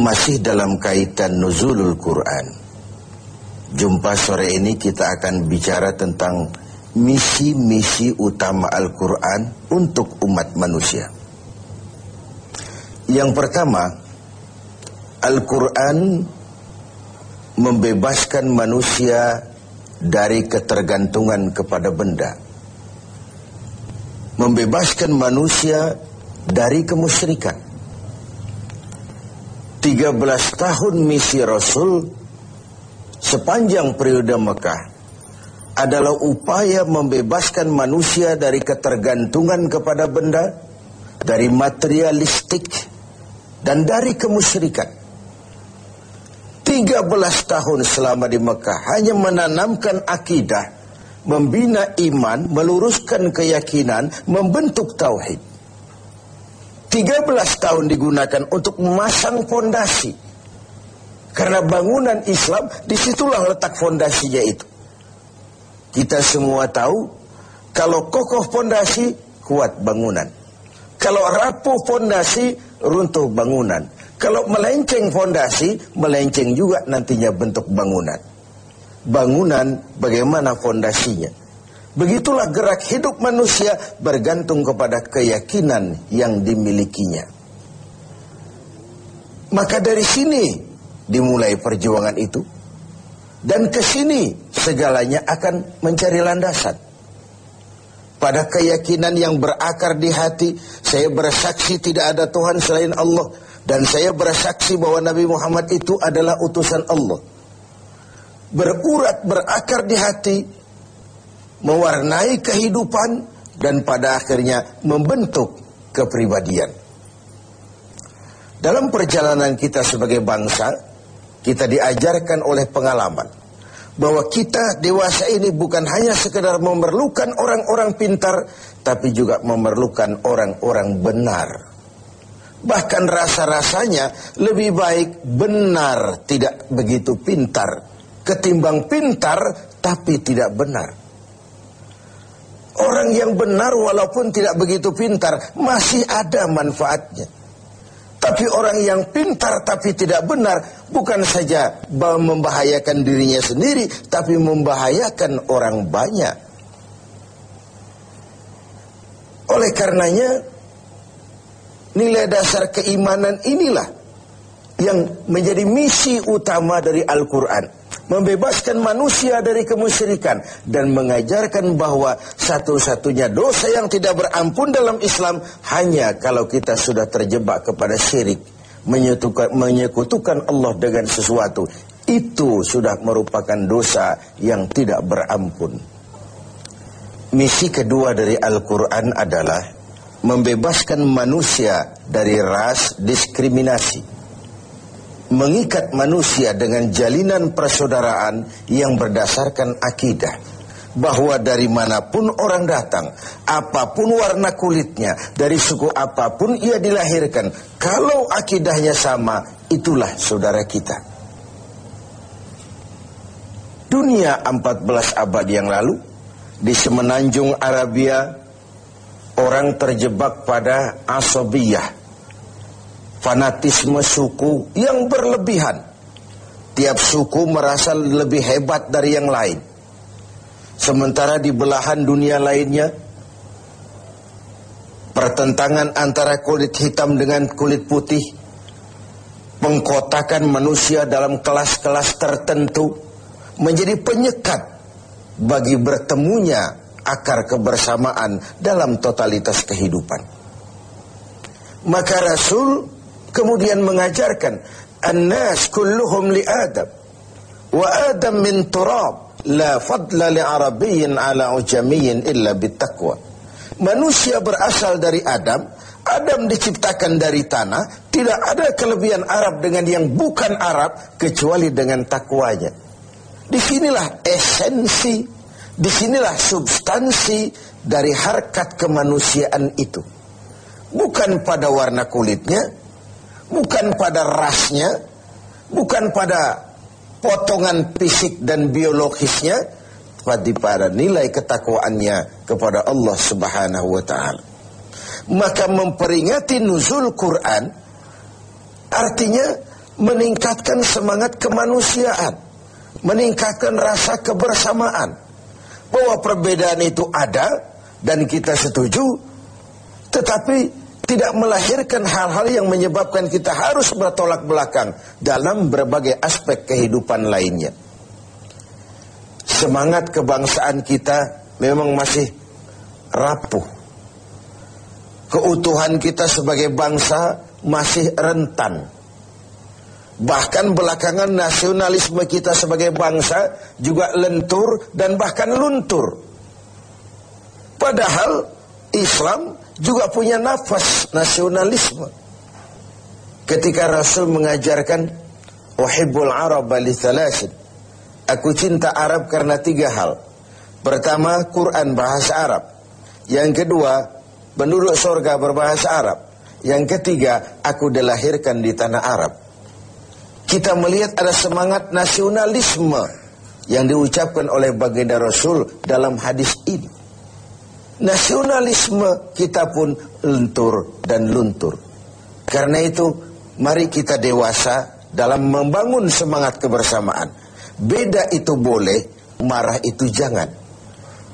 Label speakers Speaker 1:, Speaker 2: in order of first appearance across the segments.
Speaker 1: masih dalam kaitan nuzulul Quran. Jumpa sore ini kita akan bicara tentang misi-misi utama Al-Quran untuk umat manusia. Yang pertama, Al-Quran membebaskan manusia dari ketergantungan kepada benda. Membebaskan manusia dari kemusyrikan. 13 tahun misi Rasul sepanjang periode Mekah adalah upaya membebaskan manusia dari ketergantungan kepada benda, dari materialistik, dan dari kemusyrikan. 13 tahun selama di Mekah hanya menanamkan akidah, membina iman, meluruskan keyakinan, membentuk tauhid. 13 tahun digunakan untuk memasang fondasi. Karena bangunan Islam, di situlah letak fondasinya itu. Kita semua tahu, kalau kokoh fondasi, kuat bangunan. Kalau rapuh fondasi, runtuh bangunan. Kalau melenceng fondasi, melenceng juga nantinya bentuk bangunan. Bangunan bagaimana fondasinya? Begitulah gerak hidup manusia bergantung kepada keyakinan yang dimilikinya. Maka dari sini dimulai perjuangan itu. Dan ke sini segalanya akan mencari landasan. Pada keyakinan yang berakar di hati, saya bersaksi tidak ada Tuhan selain Allah. Dan saya bersaksi bahwa Nabi Muhammad itu adalah utusan Allah. Berurat, berakar di hati, mewarnai kehidupan dan pada akhirnya membentuk kepribadian. Dalam perjalanan kita sebagai bangsa, kita diajarkan oleh pengalaman bahwa kita dewasa ini bukan hanya sekedar memerlukan orang-orang pintar, tapi juga memerlukan orang-orang benar. Bahkan rasa-rasanya lebih baik benar tidak begitu pintar ketimbang pintar tapi tidak benar. Orang yang benar walaupun tidak begitu pintar masih ada manfaatnya. Tapi orang yang pintar tapi tidak benar bukan saja membahayakan dirinya sendiri tapi membahayakan orang banyak. Oleh karenanya nilai dasar keimanan inilah yang menjadi misi utama dari Al-Quran membebaskan manusia dari kemusyrikan dan mengajarkan bahwa satu-satunya dosa yang tidak berampun dalam Islam hanya kalau kita sudah terjebak kepada syirik menyekutukan, Allah dengan sesuatu. Itu sudah merupakan dosa yang tidak berampun. Misi kedua dari Al-Quran adalah membebaskan manusia dari ras diskriminasi mengikat manusia dengan jalinan persaudaraan yang berdasarkan akidah bahwa dari mana pun orang datang, apa pun warna kulitnya, dari suku apa pun ia dilahirkan, kalau akidahnya sama, itulah saudara kita. Dunia 14 abad yang lalu, di semenanjung Arabia, orang terjebak pada asobiyah, fanatisme suku yang berlebihan. Tiap suku merasa lebih hebat dari yang lain. Sementara di belahan dunia lainnya, pertentangan antara kulit hitam dengan kulit putih, pengkotakan manusia dalam kelas-kelas tertentu menjadi penyekat bagi bertemunya akar kebersamaan dalam totalitas kehidupan. Maka Rasul kemudian mengajarkan annas kulluhum li Adam wa Adam min turab la fadla li arabiyyin ala ujamiyyin illa bittaqwa. Manusia berasal dari Adam Adam diciptakan dari tanah tidak ada kelebihan Arab dengan yang bukan Arab kecuali dengan takwanya. Di sinilah esensi di sinilah substansi dari harkat kemanusiaan itu. Bukan pada warna kulitnya bukan pada rasnya, bukan pada potongan fisik dan biologisnya, tapi pada nilai ketakwaannya kepada Allah Subhanahu wa taala. Maka memperingati nuzul Quran artinya meningkatkan semangat kemanusiaan, meningkatkan rasa kebersamaan. Bahwa perbedaan itu ada dan kita setuju, tetapi tidak melahirkan hal-hal yang menyebabkan kita harus bertolak belakang dalam berbagai aspek kehidupan lainnya. Semangat kebangsaan kita memang masih rapuh. Keutuhan kita sebagai bangsa masih rentan. Bahkan belakangan nasionalisme kita sebagai bangsa juga lentur dan bahkan luntur. Padahal Islam juga punya nafas nasionalisme. Ketika Rasul mengajarkan Uhibbul Arab li thalathin. Aku cinta Arab karena tiga hal. Pertama, Quran bahasa Arab. Yang kedua, penduduk surga berbahasa Arab. Yang ketiga, aku dilahirkan di tanah Arab. Kita melihat ada semangat nasionalisme yang diucapkan oleh baginda Rasul dalam hadis ini nasionalisme kita pun lentur dan luntur. Karena itu, mari kita dewasa dalam membangun semangat kebersamaan. Beda itu boleh, marah itu jangan.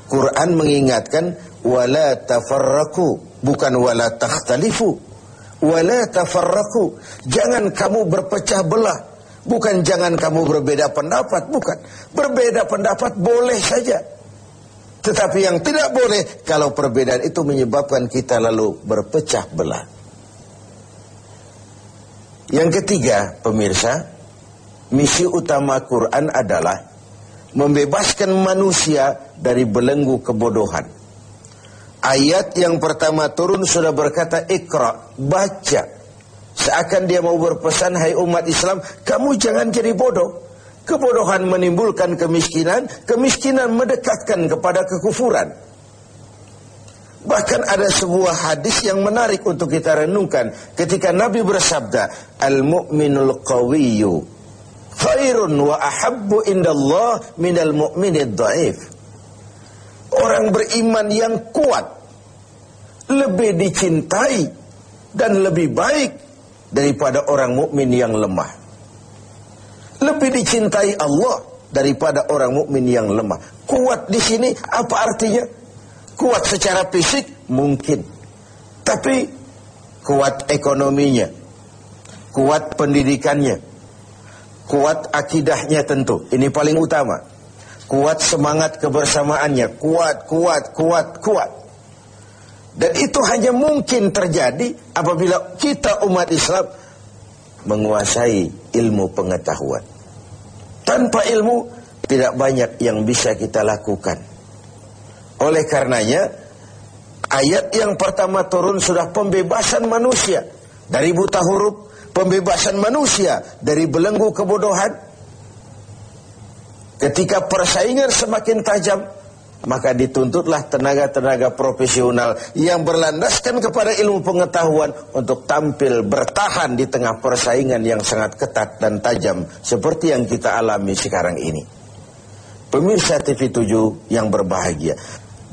Speaker 1: Quran mengingatkan wala tafarraku bukan wala takhtalifu wala tafarraku jangan kamu berpecah belah bukan jangan kamu berbeda pendapat bukan berbeda pendapat boleh saja tetapi yang tidak boleh kalau perbedaan itu menyebabkan kita lalu berpecah belah. Yang ketiga, pemirsa, misi utama Quran adalah membebaskan manusia dari belenggu kebodohan. Ayat yang pertama turun sudah berkata ikra, baca. Seakan dia mau berpesan, hai umat Islam, kamu jangan jadi bodoh. Kebodohan menimbulkan kemiskinan, kemiskinan mendekatkan kepada kekufuran. Bahkan ada sebuah hadis yang menarik untuk kita renungkan ketika Nabi bersabda, "Al-mu'minul qawiyyu khairun wa ahabbu indallah minal mu'minid dhaif." Orang beriman yang kuat lebih dicintai dan lebih baik daripada orang mukmin yang lemah lebih dicintai Allah daripada orang mukmin yang lemah. Kuat di sini apa artinya? Kuat secara fisik mungkin. Tapi kuat ekonominya. Kuat pendidikannya. Kuat akidahnya tentu. Ini paling utama. Kuat semangat kebersamaannya. Kuat, kuat, kuat, kuat. Dan itu hanya mungkin terjadi apabila kita umat Islam menguasai ilmu pengetahuan. Tanpa ilmu tidak banyak yang bisa kita lakukan. Oleh karenanya ayat yang pertama turun sudah pembebasan manusia dari buta huruf, pembebasan manusia dari belenggu kebodohan. Ketika persaingan semakin tajam, maka dituntutlah tenaga-tenaga profesional yang berlandaskan kepada ilmu pengetahuan untuk tampil bertahan di tengah persaingan yang sangat ketat dan tajam seperti yang kita alami sekarang ini. Pemirsa TV7 yang berbahagia,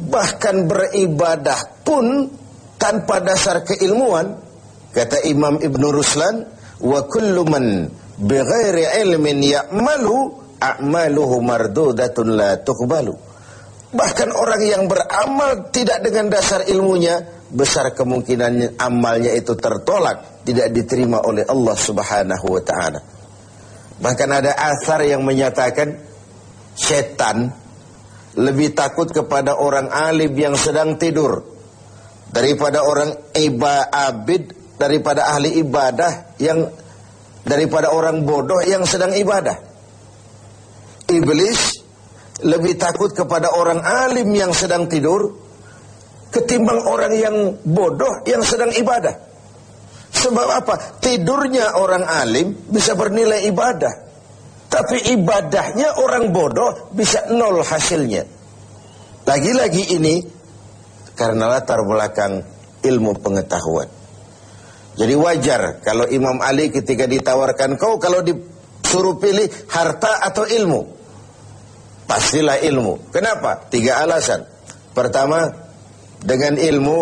Speaker 1: bahkan beribadah pun tanpa dasar keilmuan, kata Imam Ibn Ruslan, wa kullu man bighairi ilmin ya'malu a'maluhu mardudatun la tuqbalu. Bahkan orang yang beramal tidak dengan dasar ilmunya, besar kemungkinan amalnya itu tertolak, tidak diterima oleh Allah Subhanahu wa taala. Bahkan ada asar yang menyatakan setan lebih takut kepada orang alim yang sedang tidur daripada orang abid daripada ahli ibadah yang daripada orang bodoh yang sedang ibadah. Iblis lebih takut kepada orang alim yang sedang tidur ketimbang orang yang bodoh yang sedang ibadah. Sebab apa? Tidurnya orang alim bisa bernilai ibadah. Tapi ibadahnya orang bodoh bisa nol hasilnya. Lagi-lagi ini karena latar belakang ilmu pengetahuan. Jadi wajar kalau Imam Ali ketika ditawarkan kau kalau disuruh pilih harta atau ilmu. Pastilah ilmu. Kenapa? Tiga alasan. Pertama, dengan ilmu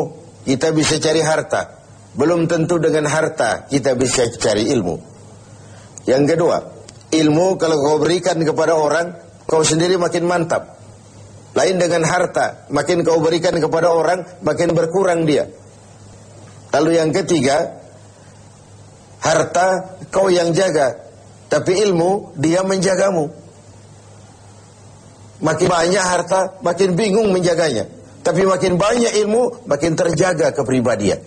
Speaker 1: kita bisa cari harta. Belum tentu dengan harta kita bisa cari ilmu. Yang kedua, ilmu kalau kau berikan kepada orang, kau sendiri makin mantap. Lain dengan harta, makin kau berikan kepada orang, makin berkurang dia. Lalu yang ketiga, harta kau yang jaga, tapi ilmu dia menjagamu. Makin banyak harta, makin bingung menjaganya. Tapi makin banyak ilmu, makin terjaga kepribadian.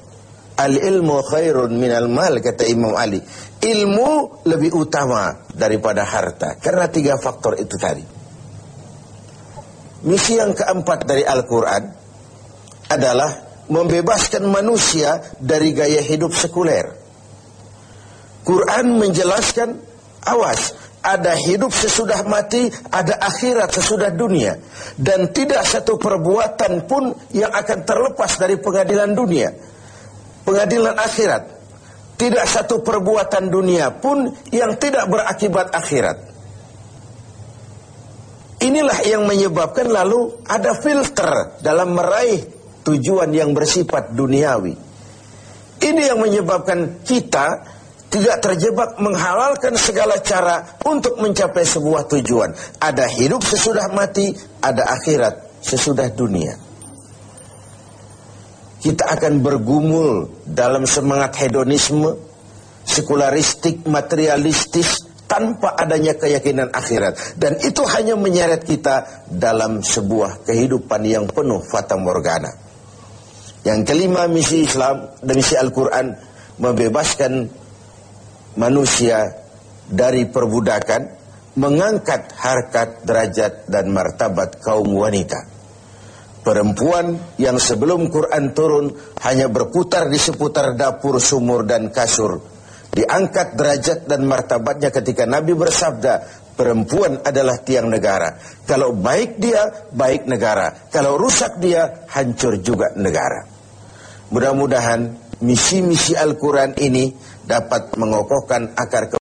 Speaker 1: Al-ilmu khairun minal mal, kata Imam Ali. Ilmu lebih utama daripada harta. Karena tiga faktor itu tadi. Misi yang keempat dari Al-Quran adalah membebaskan manusia dari gaya hidup sekuler. Quran menjelaskan, awas, ada hidup sesudah mati, ada akhirat sesudah dunia. Dan tidak satu perbuatan pun yang akan terlepas dari pengadilan dunia. Pengadilan akhirat. Tidak satu perbuatan dunia pun yang tidak berakibat akhirat. Inilah yang menyebabkan lalu ada filter dalam meraih tujuan yang bersifat duniawi. Ini yang menyebabkan kita tidak terjebak menghalalkan segala cara untuk mencapai sebuah tujuan. Ada hidup sesudah mati, ada akhirat sesudah dunia. Kita akan bergumul dalam semangat hedonisme, sekularistik, materialistis, tanpa adanya keyakinan akhirat dan itu hanya menyeret kita dalam sebuah kehidupan yang penuh fata morgana. Yang kelima misi Islam dan misi Al-Qur'an membebaskan manusia dari perbudakan, mengangkat harkat, derajat dan martabat kaum wanita. Perempuan yang sebelum Quran turun hanya berputar di seputar dapur, sumur dan kasur diangkat derajat dan martabatnya ketika Nabi bersabda, perempuan adalah tiang negara. Kalau baik dia, baik negara. Kalau rusak dia, hancur juga negara. Mudah-mudahan misi-misi Al-Quran ini dapat mengokohkan akar